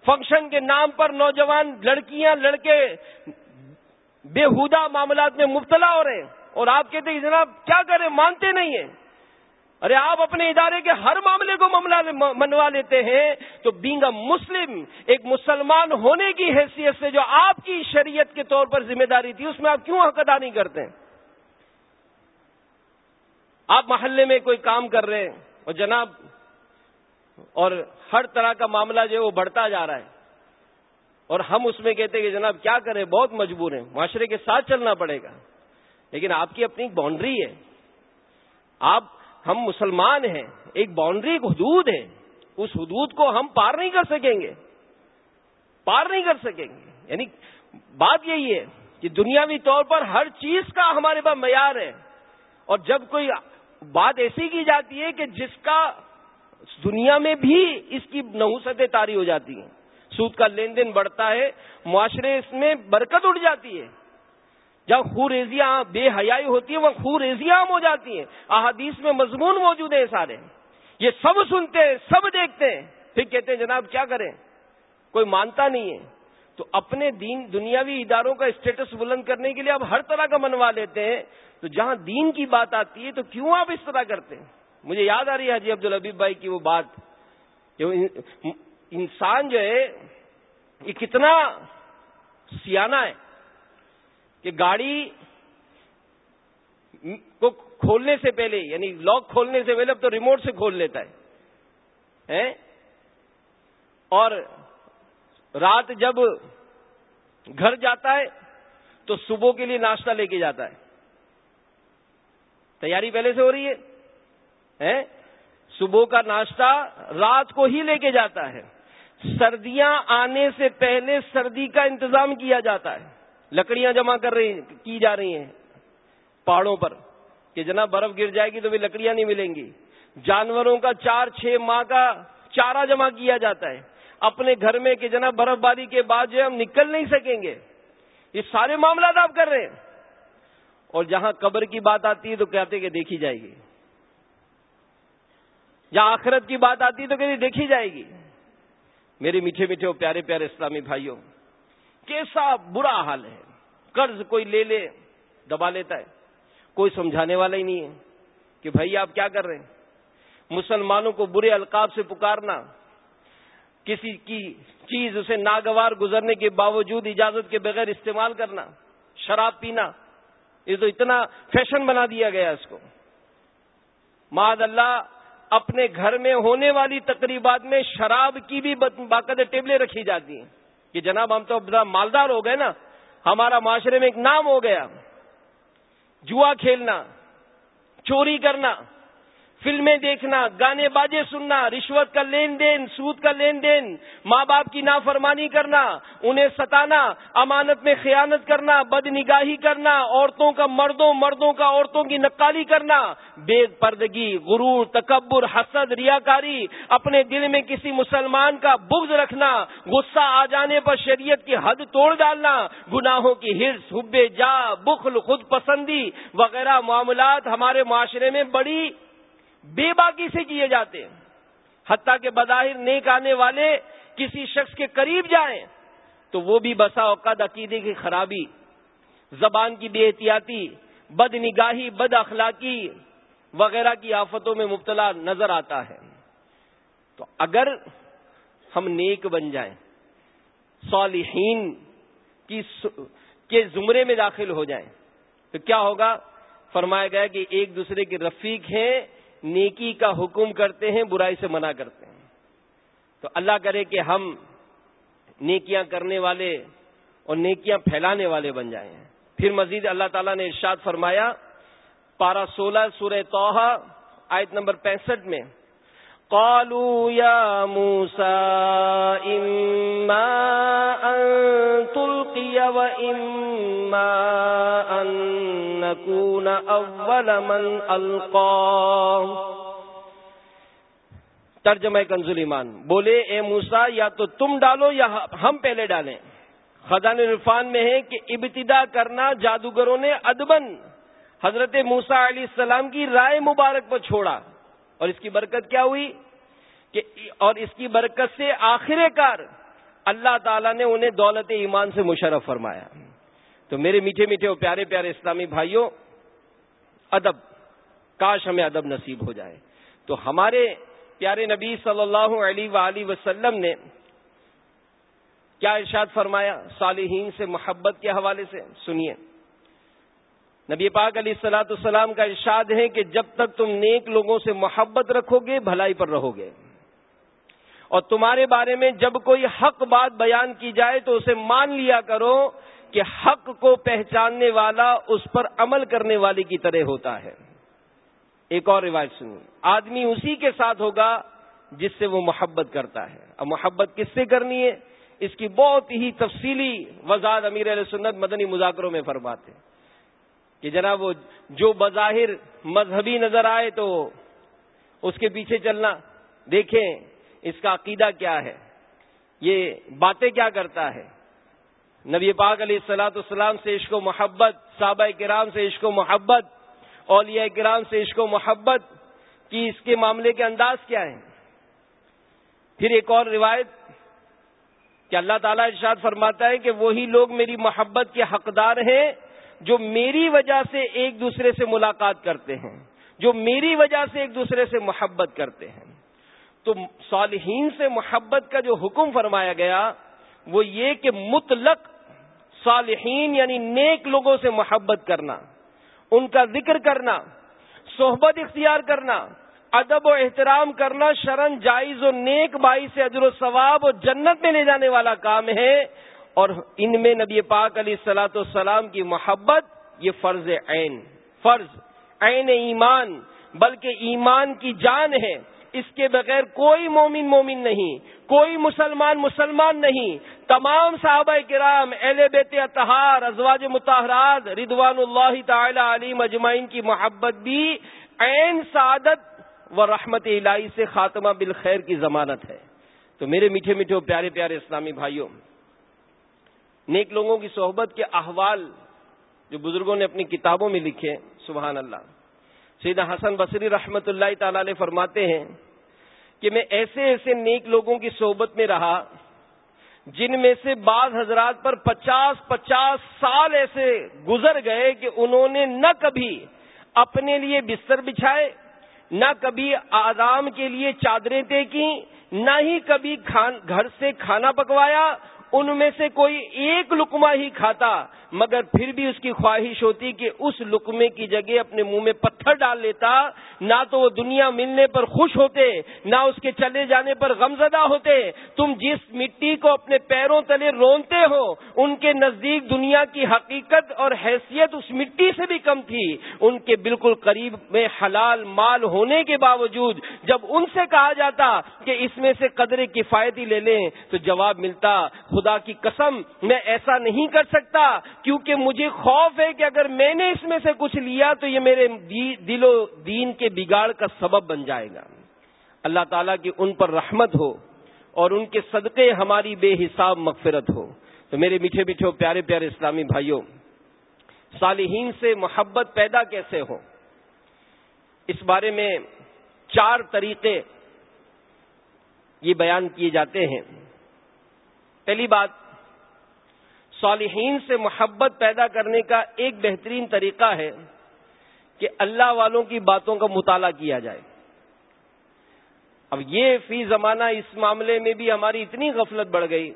فنکشن کے نام پر نوجوان لڑکیاں، لڑکے بےحدہ معاملات میں مبتلا ہو رہے ہیں۔ اور آپ کہتے ہیں جناب کیا کریں؟ مانتے نہیں ہیں۔ ارے آپ اپنے ادارے کے ہر معاملے کو منوا لیتے ہیں، تو بینگ اے مسلم ایک مسلمان ہونے کی حیثیت سے جو آپ کی شریعت کے طور پر ذمہ داری تھی، اس میں آپ کیوں حق ادا نہیں کرتے؟ آپ محلے میں کوئی کام کر رہے ہیں اور جناب، اور ہر طرح کا معاملہ جو ہے وہ بڑھتا جا رہا ہے، اور ہم اس میں کہتے ہیں کہ جناب کیا کریں، بہت مجبور ہیں، معاشرے کے ساتھ چلنا پڑے گا، لیکن آپ کی اپنی باؤنڈری ہے۔ آپ ہم مسلمان ہیں، ایک باؤنڈری ایک حدود ہے اس حدود کو ہم پار نہیں کر سکیں گے۔ پار نہیں کر سکیں گے۔ یعنی بات یہی ہے کہ دنیاوی طور پر ہر چیز کا ہمارے پاس معیار ہے۔ اور جب کوئی بات ایسی کی جاتی ہے کہ جس کا دنیا میں بھی اس کی نحوستیں تاری ہو جاتی ہیں، سود کا لین دین بڑھتا ہے، معاشرے اس میں برکت اٹھ جاتی ہے۔ جب خوریزیاں بے حیائی ہوتی ہے وہ خوریزیاں عام ہو جاتی ہیں۔ احادیث میں مضمون موجود ہیں سارے۔ یہ سب سنتے ہیں، سب دیکھتے ہیں۔ پھر کہتے ہیں، جناب، کیا کریں؟ کوئی مانتا نہیں ہے۔ تو اپنے دین، دنیاوی اداروں کا اسٹیٹس بلند کرنے کے لیے آپ ہر طرح کا منوا لیتے ہیں۔ تو جہاں دین کی بات آتی ہے، تو کیوں آپ اس طرح کرتے ہیں؟ مجھے یاد آ رہی ہے حجی عبد الحبیب بھائی کی وہ بات۔ انسان جو ہے، یہ کتنا سیاح ہے۔ کہ گاڑی کو کھولنے سے پہلے یعنی لاک کھولنے سے پہلے اب تو ریموٹ سے کھول لیتا ہے اور رات جب گھر جاتا ہے تو صبح کے لیے ناشتہ لے کے جاتا ہے۔ تیاری پہلے سے ہو رہی ہے صبح کا ناشتہ رات کو ہی لے کے جاتا ہے۔ سردیاں آنے سے پہلے سردی کا انتظام کیا جاتا ہے۔ لکڑیاں جمع کر رہی کی جا رہی ہیں پہاڑوں پر۔ کہ جناب برف گر جائے گی تو بھی لکڑیاں نہیں ملیں گی۔ جانوروں کا چار، چھ ماہ کا چارہ جمع کیا جاتا ہے۔ اپنے گھر میں کہ جناب برف باری کے بعد جو ہم نکل نہیں سکیں گے۔ یہ سارے معاملات آپ کر رہے ہیں۔ اور جہاں قبر کی بات آتی ہے تو کہتے کہ دیکھی جائے گی۔ جہاں آخرت کی بات آتی ہے تو کہتے دیکھی جائے گی۔ میرے میٹھے میٹھے پیارے پیارے اسلامی بھائیوں کیسا برا حال ہے؟ قرض کوئی لے لے، دبا لیتا ہے۔ کوئی سمجھانے والا ہی نہیں ہے کہ بھائی آپ کیا کر رہے ہیں؟ مسلمانوں کو برے القاب سے پکارنا، کسی کی چیز اسے ناگوار گزرنے کے باوجود اجازت کے بغیر استعمال کرنا، شراب پینا، یہ تو اتنا فیشن بنا دیا گیا اس کو۔ ماد اللہ، اپنے گھر میں ہونے والی تقریبات میں شراب کی بھی باقاعدہ ٹیبلیں رکھی جاتی ہیں۔ کہ جناب ہم تو مالدار ہو گئے نا، ہمارا معاشرے میں ایک نام ہو گیا۔ جوا کھیلنا، چوری کرنا۔ فلمیں دیکھنا، گانے باجے سننا، رشوت کا لین دین، سود کا لین دین، ماں باپ کی نافرمانی کرنا، انہیں ستانا، امانت میں خیانت کرنا بد نگاہی کرنا، عورتوں کا مردوں مردوں کا عورتوں کی نقالی کرنا بے پردگی، غرور، تکبر، حسد، ریاکاری، اپنے دل میں کسی مسلمان کا بغض رکھنا، غصہ آ جانے پر شریعت کی حد توڑ ڈالنا، گناہوں کی ہرس حبے جا، بخل، خود پسندی وغیرہ معاملات ہمارے معاشرے میں بڑی بے باکی سے کیے جاتے ہیں۔ حتیٰ کہ بظاہر نیک آنے والے کسی شخص کے قریب جائیں تو وہ بھی بسا اوقات عقیدے کی خرابی، زبان کی بے احتیاطی بد نگاہی بد اخلاقی وغیرہ کی آفتوں میں مبتلا نظر آتا ہے۔ تو اگر ہم نیک بن جائیں، صالحین کی کے زمرے میں داخل ہو جائیں، تو کیا ہوگا؟ فرمایا گیا کہ ایک دوسرے کے رفیق ہیں نیکی کا حکم کرتے ہیں، برائی سے منع کرتے ہیں۔ تو اللہ کرے کہ ہم نیکیاں کرنے والے اور نیکیاں پھیلانے والے بن جائیں۔ پھر مزید اللہ تعالیٰ نے ارشاد فرمایا، پارہ سولہ سورہ توحہ، آیت نمبر پینسٹھ میں قالوا يا موسى إما أن تلقي وإما أن نكون أول من ألقاه. ترجمہ کنزل ایمان، بولے، اے موسا یا تو تم ڈالو یا ہم پہلے ڈالیں۔ خزان عرفان میں ہے کہ ابتدا کرنا جادوگروں نے ادبن حضرت موسا علیہ السلام کی رائے مبارک پر چھوڑا۔ اور اس کی برکت کیا ہوئی کہ اور اس کی برکت سے آخر کار اللہ تعالیٰ نے انہیں دولت ایمان سے مشرف فرمایا۔ تو میرے میٹھے میٹھے اور پیارے پیارے اسلامی بھائیوں، ادب، کاش ہمیں ادب نصیب ہو جائے۔ تو ہمارے پیارے نبی صلی اللہ علیہ وآلہ وسلم نے کیا ارشاد فرمایا؟ صالحین سے محبت کے حوالے سے، سنیے۔ نبی پاک علیہ السلاۃ السلام کا ارشاد ہے کہ جب تک تم نیک لوگوں سے محبت رکھو گے، بھلائی پر رہو گے۔ اور تمہارے بارے میں جب کوئی حق بات بیان کی جائے تو اسے مان لیا کرو کہ حق کو پہچاننے والا اس پر عمل کرنے والی کی طرح ہوتا ہے۔ ایک اور روایت سنی آدمی اسی کے ساتھ ہوگا جس سے وہ محبت کرتا ہے۔ اب محبت کس سے کرنی ہے؟ اس کی بہت ہی تفصیلی وضاحت امیر علیہ سنت مدنی مذاکروں میں فرماتے ہیں۔ کہ جناب وہ جو بظاہر مذہبی نظر آئے تو اس کے پیچھے چلنا، دیکھیں اس کا عقیدہ کیا ہے، یہ باتیں کیا کرتا ہے؟ نبی پاک علیہ السلاۃ السلام سے عشق و محبت، صحابہ کرام سے عشق و محبت، اولیاء کرام سے عشق و محبت کی اس کے معاملے کے انداز کیا ہے پھر ایک اور روایت کہ اللہ تعالیٰ ارشاد فرماتا ہے کہ وہی لوگ میری محبت کے حقدار ہیں جو میری وجہ سے ایک دوسرے سے ملاقات کرتے ہیں، جو میری وجہ سے ایک دوسرے سے محبت کرتے ہیں۔ تو صالحین سے محبت کا جو حکم فرمایا گیا، وہ یہ کہ مطلق صالحین یعنی نیک لوگوں سے محبت کرنا، ان کا ذکر کرنا، صحبت اختیار کرنا، ادب و احترام کرنا شرن جائز و نیک بائی سے ادر و ثواب و جنت میں لے جانے والا کام ہے۔ اور ان میں نبی پاک علیہ السلاۃ والسلام کی محبت، یہ فرض عین فرض عین ایمان، بلکہ ایمان کی جان ہے۔ اس کے بغیر کوئی مومن مومن نہیں، کوئی مسلمان مسلمان نہیں۔ تمام صحابہ کرام، اہل بیت اتحار ازواج متحرات ردوان اللہ تعالی علی مجمعین کی محبت بھی عین، سعادت و رحمت الہی سے خاتمہ بالخیر کی ضمانت ہے۔ تو میرے میٹھے میٹھے پیارے پیارے اسلامی بھائیوں نیک لوگوں کی صحبت کے احوال جو بزرگوں نے اپنی کتابوں میں لکھے سبحان اللہ۔ سیدہ حسن بصری رحمت اللہ تعالی علیہ فرماتے ہیں کہ میں ایسے ایسے نیک لوگوں کی صحبت میں رہا جن میں سے بعض حضرات پر پچاس پچاس سال ایسے گزر گئے کہ انہوں نے نہ کبھی اپنے لیے بستر بچھائے، نہ کبھی آرام کے لیے چادریں طے کی نہ ہی کبھی گھر سے کھانا پکوایا ان میں سے کوئی ایک لکما ہی کھاتا، مگر پھر بھی اس کی خواہش ہوتی کہ اس لکمے کی جگہ اپنے منہ میں پتھر ڈال لیتا، نہ تو وہ دنیا ملنے پر خوش ہوتے، نہ اس کے چلے جانے پر غمزدہ ہوتے۔ تم جس مٹی کو اپنے پیروں تلے رونتے ہو، ان کے نزدیک دنیا کی حقیقت اور حیثیت اس مٹی سے بھی کم تھی۔ ان کے بالکل قریب میں حلال مال ہونے کے باوجود جب ان سے کہا جاتا کہ اس میں سے قدر کفایتی لے لیں، تو جواب ملتا خدا کی قسم میں ایسا نہیں کر سکتا، کیونکہ مجھے خوف ہے کہ اگر میں نے اس میں سے کچھ لیا تو یہ میرے دل و دین کے بگاڑ کا سبب بن جائے گا۔ اللہ تعالیٰ کی ان پر رحمت ہو اور ان کے صدقے ہماری بے حساب مغفرت ہو۔ تو میرے میٹھے میٹھے پیارے پیارے اسلامی بھائیوں، صالحین سے محبت پیدا کیسے ہو؟ اس بارے میں چار طریقے یہ بیان کیے جاتے ہیں۔ پہلی بات، صالحین سے محبت پیدا کرنے کا ایک بہترین طریقہ ہے کہ اللہ والوں کی باتوں کا مطالعہ کیا جائے۔ اب یہ فی زمانہ اس معاملے میں بھی ہماری اتنی غفلت بڑھ گئی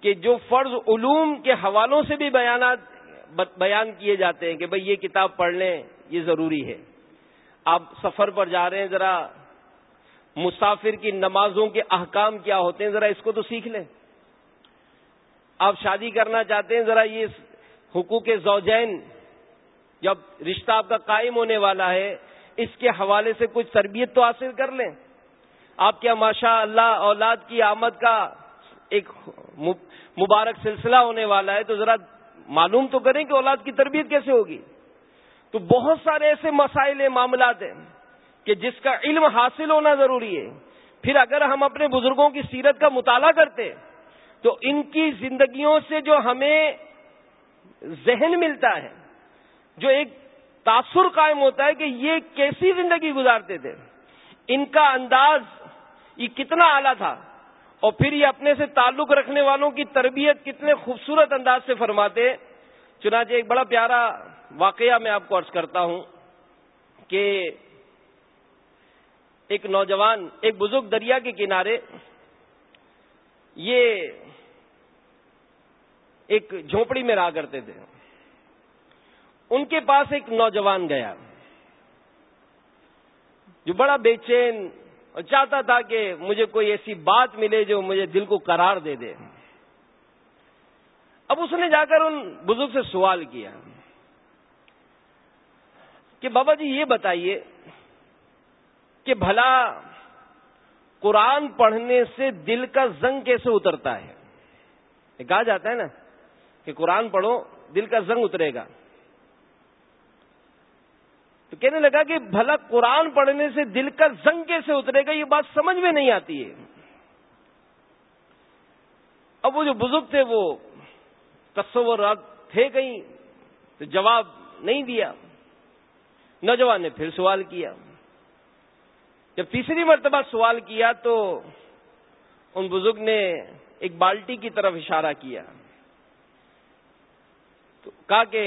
کہ جو فرض علوم کے حوالوں سے بھی بیانات بیان کیے جاتے ہیں کہ بھئی یہ کتاب پڑھ لیں، یہ ضروری ہے۔ آپ سفر پر جا رہے ہیں، ذرا مسافر کی نمازوں کے احکام کیا ہوتے ہیں، ذرا اس کو تو سیکھ لیں۔ آپ شادی کرنا چاہتے ہیں، ذرا یہ حقوق زوجین جب رشتہ آپ کا قائم ہونے والا ہے، اس کے حوالے سے کچھ تربیت تو حاصل کر لیں۔ آپ کیا ماشاء اللہ اولاد کی آمد کا ایک مبارک سلسلہ ہونے والا ہے، تو ذرا معلوم تو کریں کہ اولاد کی تربیت کیسے ہوگی۔ تو بہت سارے ایسے مسائل ہیں معاملات ہیں کہ جس کا علم حاصل ہونا ضروری ہے۔ پھر اگر ہم اپنے بزرگوں کی سیرت کا مطالعہ کرتے تو ان کی زندگیوں سے جو ہمیں ذہن ملتا ہے، جو ایک تاثر قائم ہوتا ہے کہ یہ کیسی زندگی گزارتے تھے، ان کا انداز یہ کتنا اعلیٰ تھا، اور پھر یہ اپنے سے تعلق رکھنے والوں کی تربیت کتنے خوبصورت انداز سے فرماتے، چنانچہ ایک بڑا پیارا واقعہ میں آپ کو عرض کرتا ہوں کہ ایک نوجوان، ایک بزرگ دریا کے کنارے یہ ایک جھونپڑی میں رہا کرتے تھے۔ ان کے پاس ایک نوجوان گیا۔ جو بڑا بے چین اور چاہتا تھا کہ مجھے کوئی ایسی بات ملے جو مجھے دل کو قرار دے دے۔ اب اس نے جا کر ان بزرگ سے سوال کیا کہ بابا جی یہ بتائیے کہ بھلا قرآن پڑھنے سے دل کا زنگ کیسے اترتا ہے؟ کہا جاتا ہے نا کہ قرآن پڑھو، دل کا زنگ اترے گا۔ تو کہنے لگا کہ بھلا قرآن پڑھنے سے دل کا زنگ کیسے اترے گا؟ یہ بات سمجھ میں نہیں آتی ہے۔ اب وہ جو بزرگ تھے وہ تصورات تھے کہیں، تو جواب نہیں دیا۔ نوجوان نے پھر سوال کیا۔ جب تیسری مرتبہ سوال کیا تو ان بزرگ نے ایک بالٹی کی طرف اشارہ کیا تو کہا کہ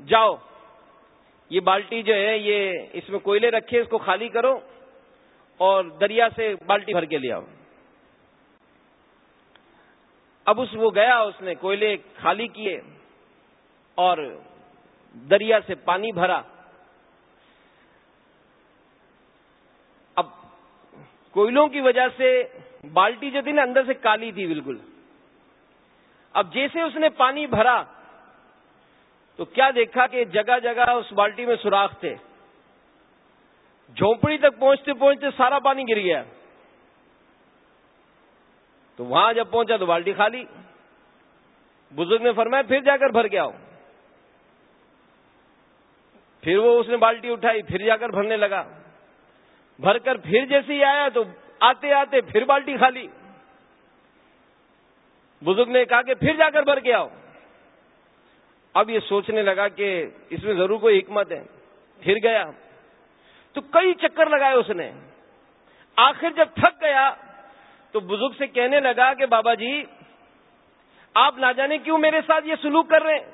جاؤ، یہ بالٹی جو ہے، یہ اس میں کوئلے رکھے، اس کو خالی کرو اور دریا سے بالٹی بھر کے لے آؤ۔ اب اس وہ گیا، اس نے کوئلے خالی کیے اور دریا سے پانی بھرا اب کوئلوں کی وجہ سے بالٹی جو تھی نا اندر سے کالی تھی بالکل۔ اب جیسے اس نے پانی بھرا، تو کیا دیکھا کہ جگہ جگہ اس بالٹی میں سوراخ تھے۔ جھونپڑی تک پہنچتے پہنچتے سارا پانی گر گیا۔ تو وہاں جب پہنچا تو بالٹی خالی۔ بزرگ نے فرمایا، پھر جا کر بھر کے آؤ۔ پھر وہ اس نے بالٹی اٹھائی، پھر جا کر بھرنے لگا۔ بھر کر پھر جیسے ہی آیا تو آتے آتے پھر بالٹی خالی۔ بزرگ نے کہا کہ پھر جا کر بھر کے آؤ۔ اب یہ سوچنے لگا کہ اس میں ضرور کوئی حکمت ہے۔ پھر گیا۔ تو کئی چکر لگائے اس نے۔ آخر جب تھک گیا تو بزرگ سے کہنے لگا کہ بابا جی آپ نہ جانے کیوں میرے ساتھ یہ سلوک کر رہے ہیں؟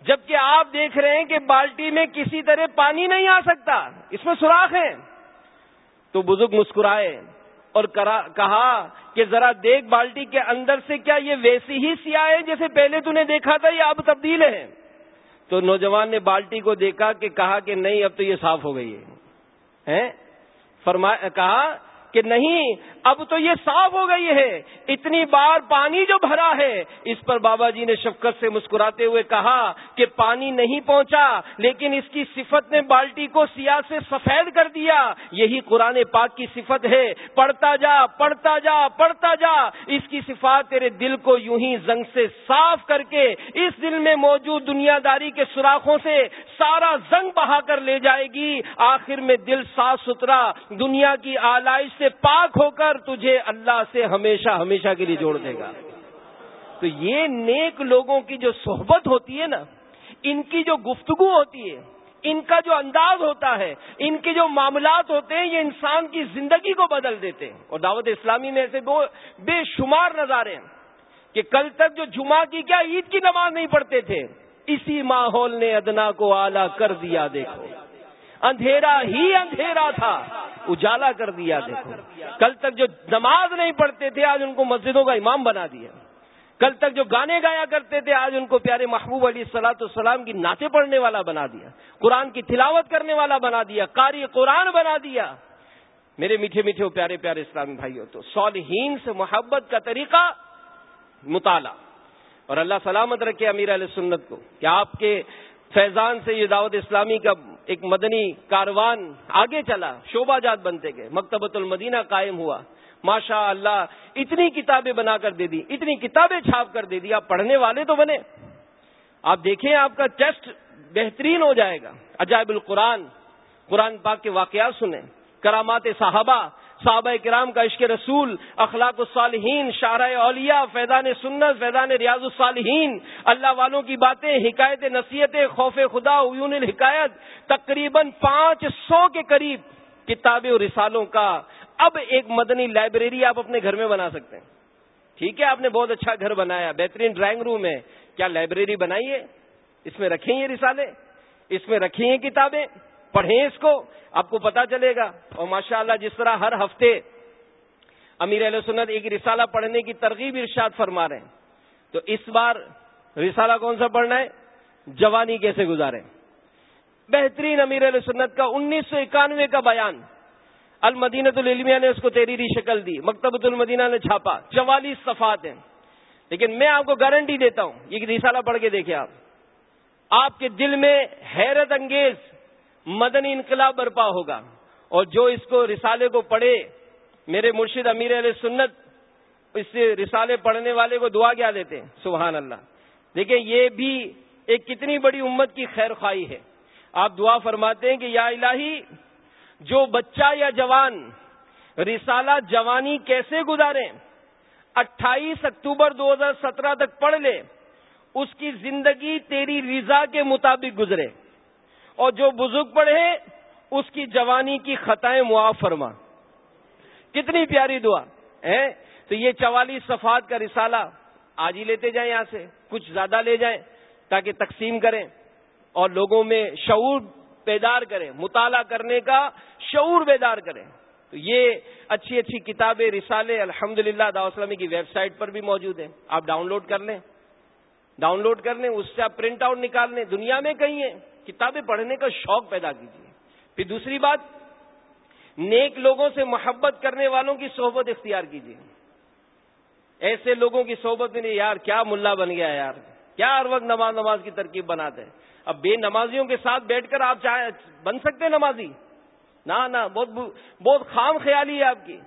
جبکہ آپ دیکھ رہے ہیں کہ بالٹی میں کسی طرح پانی نہیں آ سکتا۔ اس میں سوراخ ہے۔ تو بزرگ مسکرائے اور کہا کہ ذرا دیکھ بالٹی کے اندر سے کیا یہ ویسی ہی سیاہ ہے جیسے پہلے تو نے دیکھا تھا یا اب تبدیل ہے؟ تو نوجوان نے بالٹی کو دیکھا کہ کہا کہ نہیں، اب تو یہ صاف ہو گئی ہے۔ فرمایا کہا کہ نہیں، اب تو یہ صاف ہو گئی ہے، اتنی بار پانی جو بھرا ہے، اس پر بابا جی نے شفقت سے مسکراتے ہوئے کہا کہ پانی نہیں پہنچا، لیکن اس کی صفت نے بالٹی کو سیاہ سے سفید کر دیا۔ یہی قرآن پاک کی صفت ہے، پڑھتا جا پڑھتا جا پڑھتا جا۔ اس کی صفات تیرے دل کو یوں ہی زنگ سے صاف کر کے، اس دل میں موجود دنیا داری کے سوراخوں سے سارا زنگ بہا کر لے جائے گی۔ آخر میں دل صاف ستھرا، دنیا کی آلائش سے پاک ہو کر تجھے اللہ سے ہمیشہ ہمیشہ کے لیے جوڑ دے گا۔ تو یہ نیک لوگوں کی جو صحبت ہوتی ہے نا، ان کی جو گفتگو ہوتی ہے، ان کا جو انداز ہوتا ہے، ان کے جو معاملات ہوتے ہیں، یہ انسان کی زندگی کو بدل دیتے ہیں۔ اور دعوت اسلامی میں ایسے بے شمار نظارے ہیں کہ کل تک جو جمعہ کی کیا عید کی نماز نہیں پڑھتے تھے، اسی ماحول نے ادنا کو آلہ کر دیا، دیکھو۔ اندھیرا ہی اندھیرا تھا۔ اجالا کر دیا، دیکھو۔ کل تک جو نماز نہیں پڑھتے تھے، آج ان کو مسجدوں کا امام بنا دیا۔ کل تک جو گانے گایا کرتے تھے، آج ان کو پیارے محبوب علی سلاۃ السلام کی ناطے پڑھنے والا بنا دیا۔ قرآن کی تلاوت کرنے والا بنا دیا۔ قاری قرآن بنا دیا۔ میرے میٹھے میٹھے پیارے پیارے اسلامی بھائی تو صالحین سے محبت کا طریقہ مطالعہ۔ اور اللہ سلامت رکھے امیر علیہ سنت کو کہ آپ کے فیضان سے یہ دعوت اسلامی کا ایک مدنی کاروان آگے چلا شوبہ جات بنتے گئے، مکتبۃ المدینہ قائم ہوا۔ ماشاء اللہ اتنی کتابیں بنا کر دے دی، اتنی کتابیں چھاپ کر دے دی، آپ پڑھنے والے تو بنے۔ آپ دیکھیں، آپ کا ٹیسٹ بہترین ہو جائے گا۔ عجائب القرآن، قرآن پاک کے واقعات سنیں۔ کرامات صحابہ صحابہ کرام کا عشق رسول، اخلاق الصالحین شارع اولیاء، فیضان سنت، فیضان ریاض الصالحین۔ اللہ والوں کی باتیں، حکایت نصیحت، خوف خدا، عیون الحکایت، تقریباً پانچ سو کے قریب کتابیں اور رسالوں کا اب ایک مدنی لائبریری آپ اپنے گھر میں بنا سکتے ہیں۔ ٹھیک ہے، آپ نے بہت اچھا گھر بنایا، بہترین ڈرائنگ روم ہے۔ کیا لائبریری بنائیے اس میں رکھیں یہ رسالے؟ اس میں رکھیں یہ کتابیں؟ پڑھیں اس کو، آپ کو پتا چلے گا۔ اور ماشاء اللہ جس طرح ہر ہفتے امیر علیہ سنت ایک رسالہ پڑھنے کی ترغیب ارشاد فرما رہے ہیں۔ تو اس بار رسالہ کون سا پڑھنا ہے؟ جوانی کیسے گزارے؟ بہترین امیر علیہ سنت کا انیس سو اکانوے کا بیان۔ المدینت العلمیہ نے اس کو تحریری شکل دی، مکتبۃ المدینہ نے چھاپا۔ چوالیس صفات ہیں۔ لیکن میں آپ کو گارنٹی دیتا ہوں، یہ رسالہ پڑھ کے دیکھیں آپ۔ آپ کے دل میں حیرت انگیز مدنی انقلاب برپا ہوگا۔ اور جو اس کو رسالے کو پڑھے، میرے مرشد امیر علیہ سنت، اس سے رسالے پڑھنے والے کو دعا کیا دیتے ہیں؟ سبحان اللہ۔ دیکھیں، یہ بھی ایک کتنی بڑی امت کی خیر خواہی ہے۔ آپ دعا فرماتے ہیں کہ یا الہی، جو بچہ یا جوان رسالہ جوانی کیسے گزارے اٹھائیس اکتوبر دو ہزار سترہ تک پڑھ لے، اس کی زندگی تیری رضا کے مطابق گزرے۔ اور جو بزرگ پڑھے اس کی جوانی کی خطائیں معاف فرما۔ کتنی پیاری دعا ہے تو یہ چوالیس صفات کا رسالہ آج ہی لیتے جائیں یہاں سے، کچھ زیادہ لے جائیں تاکہ تقسیم کریں اور لوگوں میں شعور بیدار کریں، مطالعہ کرنے کا شعور بیدار کریں۔ تو یہ اچھی اچھی کتابیں، رسالے الحمد للہ داوسلامی کی ویب سائٹ پر بھی موجود ہیں۔ آپ ڈاؤن لوڈ کر لیں۔ ڈاؤن لوڈ کر لیں، اس سے آپ پرنٹ آؤٹ نکال لیں۔ دنیا میں کہیں ہیں۔ کتابیں پڑھنے کا شوق پیدا کیجیے۔ پھر دوسری بات، نیک لوگوں سے محبت کرنے والوں کی صحبت اختیار کیجیے۔ ایسے لوگوں کی صحبت میں نہیں یار کیا ملا بن گیا یار۔ کیا ہر وقت نماز نماز کی ترکیب بناتے ہیں۔ اب بے نمازیوں کے ساتھ بیٹھ کر آپ چاہے، بن سکتے ہیں نمازی؟ نہ نہ، بہت بہت خام خیالی ہے آپ کی۔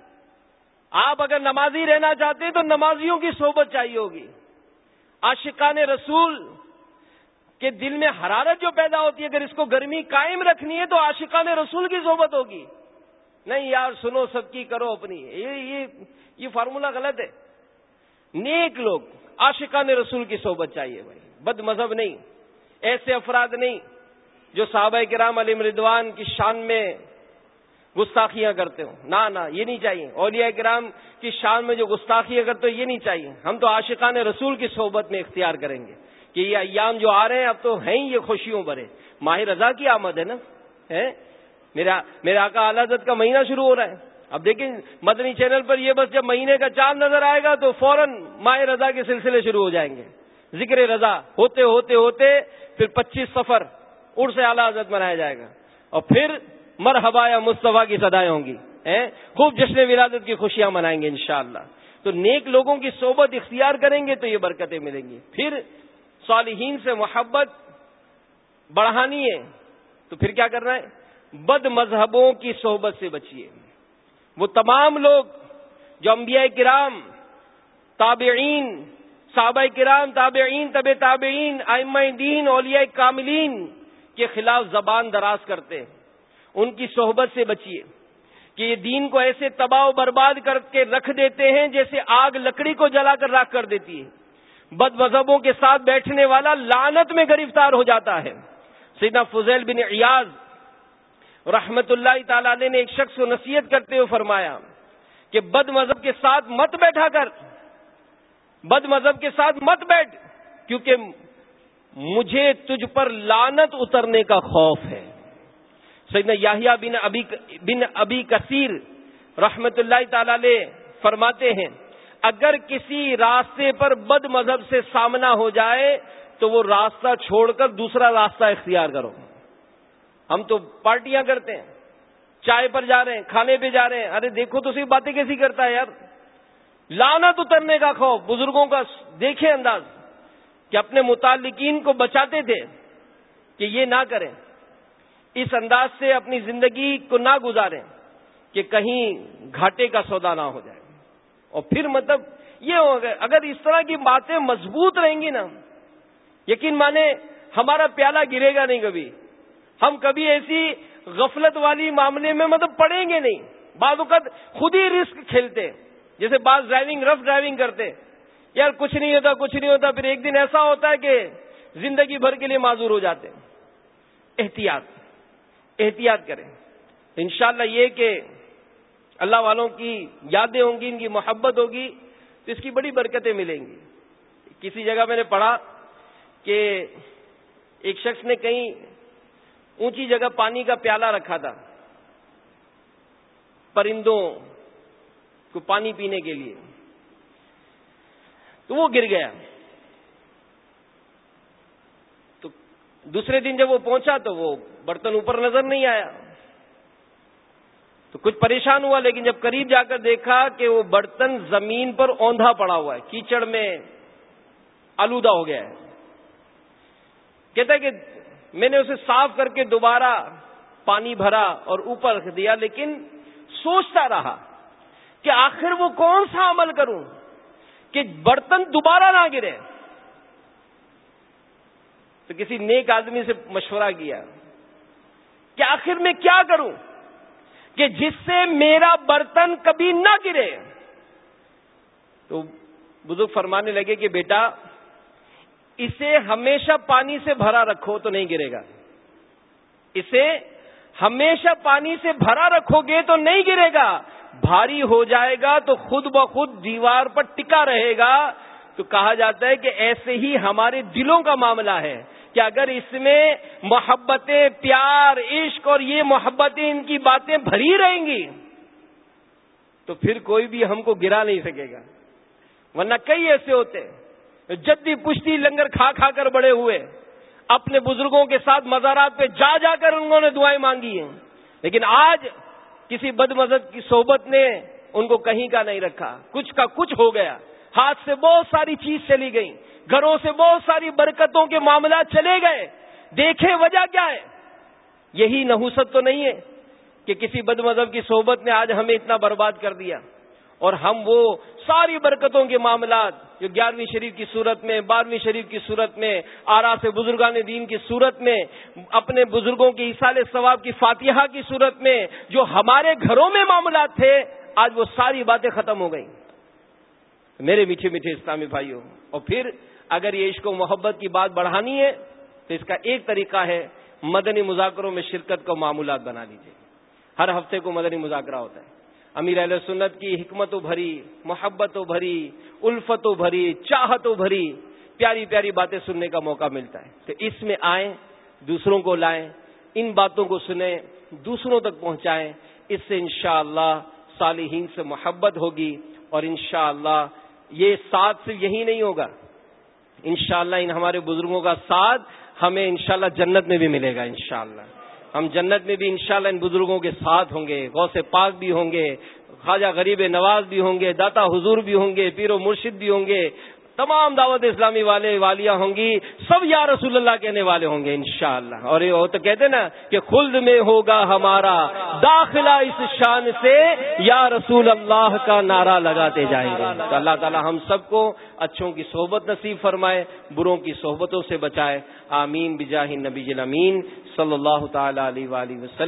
آپ اگر نمازی رہنا چاہتے ہیں تو نمازیوں کی صحبت چاہیے ہوگی۔ عاشقان رسول کہ دل میں حرارت جو پیدا ہوتی ہے اگر اس کو گرمی قائم رکھنی ہے تو عاشقان رسول کی صحبت ہوگی۔ نہیں یار سنو سب کی کرو اپنی۔ یہ یہ, یہ فارمولا غلط ہے۔ نیک لوگ عاشقان رسول کی صحبت چاہیے بھائی۔ بد مذہب نہیں۔ ایسے افراد نہیں جو صحابہ کرام علی مردوان کی شان میں گستاخیاں کرتے ہوں۔ نہ نہ یہ نہیں چاہیے۔ اولیاء کرام کی شان میں جو گستاخیاں کرتے ہو یہ نہیں چاہیے۔ ہم تو عاشقان رسول کی صحبت میں اختیار کریں گے۔ کہ یہ ایام جو آ رہے ہیں، اب تو ہیں ہی یہ خوشیوں بھرے۔ ماہ رضا کی آمد ہے نا؟ میرا میرا آقا حضرت کا مہینہ شروع ہو رہا ہے۔ اب دیکھیں، مدنی چینل پر یہ بس جب مہینے کا چاند نظر آئے گا تو فوراً ماہ رضا کے سلسلے شروع ہو جائیں گے۔ ذکر رضا، ہوتے ہوتے ہوتے، پھر پچیس سفر اڑ سے اعلیٰ حضرت منایا جائے گا۔ اور پھر مرحبا یا مصطفیٰ کی سدائیں ہوں گی۔ خوب جشن ولادت کی خوشیاں منائیں گے انشاءاللہ۔ تو نیک لوگوں کی صحبت اختیار کریں گے تو یہ برکتیں ملیں گی۔ پھر صالحین سے محبت بڑھانی ہے، تو پھر کیا کرنا ہے؟ بد مذہبوں کی صحبت سے بچیے۔ وہ تمام لوگ جو انبیاء کرام، تابعین، صحابہ کرام، تابعین، طب تابعین آئمہ دین، اولیاء کاملین کے خلاف زبان دراز کرتے ہیں۔ ان کی صحبت سے بچیے۔ کہ یہ دین کو ایسے تباہ و برباد کر کے رکھ دیتے ہیں جیسے آگ لکڑی کو جلا کر راک کر دیتی ہے۔ بد مذہبوں کے ساتھ بیٹھنے والا لانت میں گرفتار ہو جاتا ہے۔ سیدنا فضیل بن ایاز رحمت اللہ تعالی نے ایک شخص کو نصیحت کرتے ہوئے فرمایا کہ بد مذہب کے ساتھ مت بیٹھا کر بد مذہب کے ساتھ مت بیٹھ، کیونکہ مجھے تجھ پر لانت اترنے کا خوف ہے۔ سیدنا یاہیا بن ابی بن ابی کثیر رحمت اللہ تعالی فرماتے ہیں اگر کسی راستے پر بد مذہب سے سامنا ہو جائے تو وہ راستہ چھوڑ کر دوسرا راستہ اختیار کرو۔ ہم تو پارٹیاں کرتے ہیں، چائے پر جا رہے ہیں، کھانے پہ جا رہے ہیں۔ ارے دیکھو تو صرف باتیں کیسی کرتا ہے یار۔ لانا تو اترنے کا خوف، بزرگوں کا دیکھے انداز۔ کہ اپنے متعلقین کو بچاتے تھے کہ یہ نہ کریں۔ اس انداز سے اپنی زندگی کو نہ گزاریں کہ کہیں گھاٹے کا سودا نہ ہو جائے۔ اور پھر مطلب یہ ہو گئے۔ اگر اس طرح کی باتیں مضبوط رہیں گی نا، یقین مانے ہمارا پیالہ گرے گا نہیں کبھی۔ ہم کبھی ایسی غفلت والی معاملے میں مطلب پڑیں گے نہیں۔ بعض اوقات خود ہی رسک کھیلتے، جیسے بعض ڈرائیونگ رف ڈرائیونگ کرتے۔ یار کچھ نہیں ہوتا، کچھ نہیں ہوتا، پھر ایک دن ایسا ہوتا ہے کہ زندگی بھر کے لیے معذور ہو جاتے۔ احتیاط احتیاط کریں۔ انشاءاللہ یہ کہ اللہ والوں کی یادیں ہوں گی، ان کی محبت ہوگی، تو اس کی بڑی برکتیں ملیں گی۔ کسی جگہ میں نے پڑھا کہ ایک شخص نے کہیں اونچی جگہ پانی کا پیالہ رکھا تھا پرندوں کو پانی پینے کے لیے۔ تو وہ گر گیا۔ تو دوسرے دن جب وہ پہنچا تو وہ برتن اوپر نظر نہیں آیا۔ تو کچھ پریشان ہوا، لیکن جب قریب جا کر دیکھا کہ وہ برتن زمین پر اوندھا پڑا ہوا ہے، کیچڑ میں آلودہ ہو گیا ہے۔ کہتا ہے کہ میں نے اسے صاف کر کے دوبارہ پانی بھرا اور اوپر رکھ دیا، لیکن سوچتا رہا کہ آخر وہ کون سا عمل کروں کہ برتن دوبارہ نہ گرے۔ تو کسی نیک آدمی سے مشورہ کیا کہ آخر میں کیا کروں؟ کہ جس سے میرا برتن کبھی نہ گرے۔ تو بزرگ فرمانے لگے کہ بیٹا، اسے ہمیشہ پانی سے بھرا رکھو تو نہیں گرے گا۔ اسے ہمیشہ پانی سے بھرا رکھو گے تو نہیں گرے گا۔ بھاری ہو جائے گا تو خود بخود دیوار پر ٹکا رہے گا۔ تو کہا جاتا ہے کہ ایسے ہی ہمارے دلوں کا معاملہ ہے۔ کہ اگر اس میں محبتیں، پیار، عشق اور یہ محبتیں ان کی باتیں بھری رہیں گی، تو پھر کوئی بھی ہم کو گرا نہیں سکے گا۔ ورنہ کئی ایسے ہوتے جدی پشتی لنگر کھا کھا کر بڑے ہوئے، اپنے بزرگوں کے ساتھ مزارات پہ جا جا کر انہوں نے دعائیں مانگی ہیں، لیکن آج کسی بد مذہب کی صحبت نے ان کو کہیں کا نہیں رکھا، کچھ کا کچھ ہو گیا۔ ہاتھ سے بہت ساری چیز چلی گئی گھروں سے بہت ساری برکتوں کے معاملات چلے گئے۔ دیکھے وجہ کیا ہے؟ یہی نحوست تو نہیں ہے کہ کسی بد مذہب کی صحبت نے آج ہمیں اتنا برباد کر دیا۔ اور ہم وہ ساری برکتوں کے معاملات جو گیارہویں شریف کی صورت میں، بارہویں شریف کی صورت میں، آرا سے بزرگان دین کی صورت میں، اپنے بزرگوں کی اصال ثواب کی فاتحہ کی صورت میں جو ہمارے گھروں میں معاملات تھے، آج وہ ساری باتیں ختم ہو گئیں۔ میرے میٹھے میٹھے اسلامی بھائیوں، اور پھر اگر یہ عشق و محبت کی بات بڑھانی ہے تو اس کا ایک طریقہ ہے مدنی مذاکروں میں شرکت کو معمولات بنا لیجیے ہر ہفتے کو مدنی مذاکرہ ہوتا ہے۔ امیر علیہ سنت کی حکمت و بھری محبت و بھری الفت و بھری چاہت و بھری، پیاری پیاری باتیں سننے کا موقع ملتا ہے۔ تو اس میں آئیں، دوسروں کو لائیں، ان باتوں کو سنیں، دوسروں تک پہنچائیں، اس سے انشاءاللہ اللہ صالحین سے محبت ہوگی اور انشاءاللہ یہ ساتھ صرف یہی نہیں ہوگا۔ انشاءاللہ ان ہمارے بزرگوں کا ساتھ ہمیں انشاءاللہ جنت میں بھی ملے گا انشاءاللہ۔ ہم جنت میں بھی انشاءاللہ ان بزرگوں کے ساتھ ہوں گے، غوث پاک بھی ہوں گے، خواجہ غریب نواز بھی ہوں گے، داتا حضور بھی ہوں گے، پیر و مرشد بھی ہوں گے۔ تمام دعوت اسلامی والے والیاں ہوں گی، سب یا رسول اللہ کہنے والے ہوں گے انشاءاللہ۔ اور یہ تو کہتے نا کہ خلد میں ہوگا ہمارا داخلہ اس شان سے، یا رسول اللہ کا نعرہ لگاتے جائیں گے۔ تو اللہ تعالی ہم سب کو اچھوں کی صحبت نصیب فرمائے، بروں کی صحبتوں سے بچائے۔ آمین، بجاہ نبی امین، صلی اللہ تعالی علیہ وسلم۔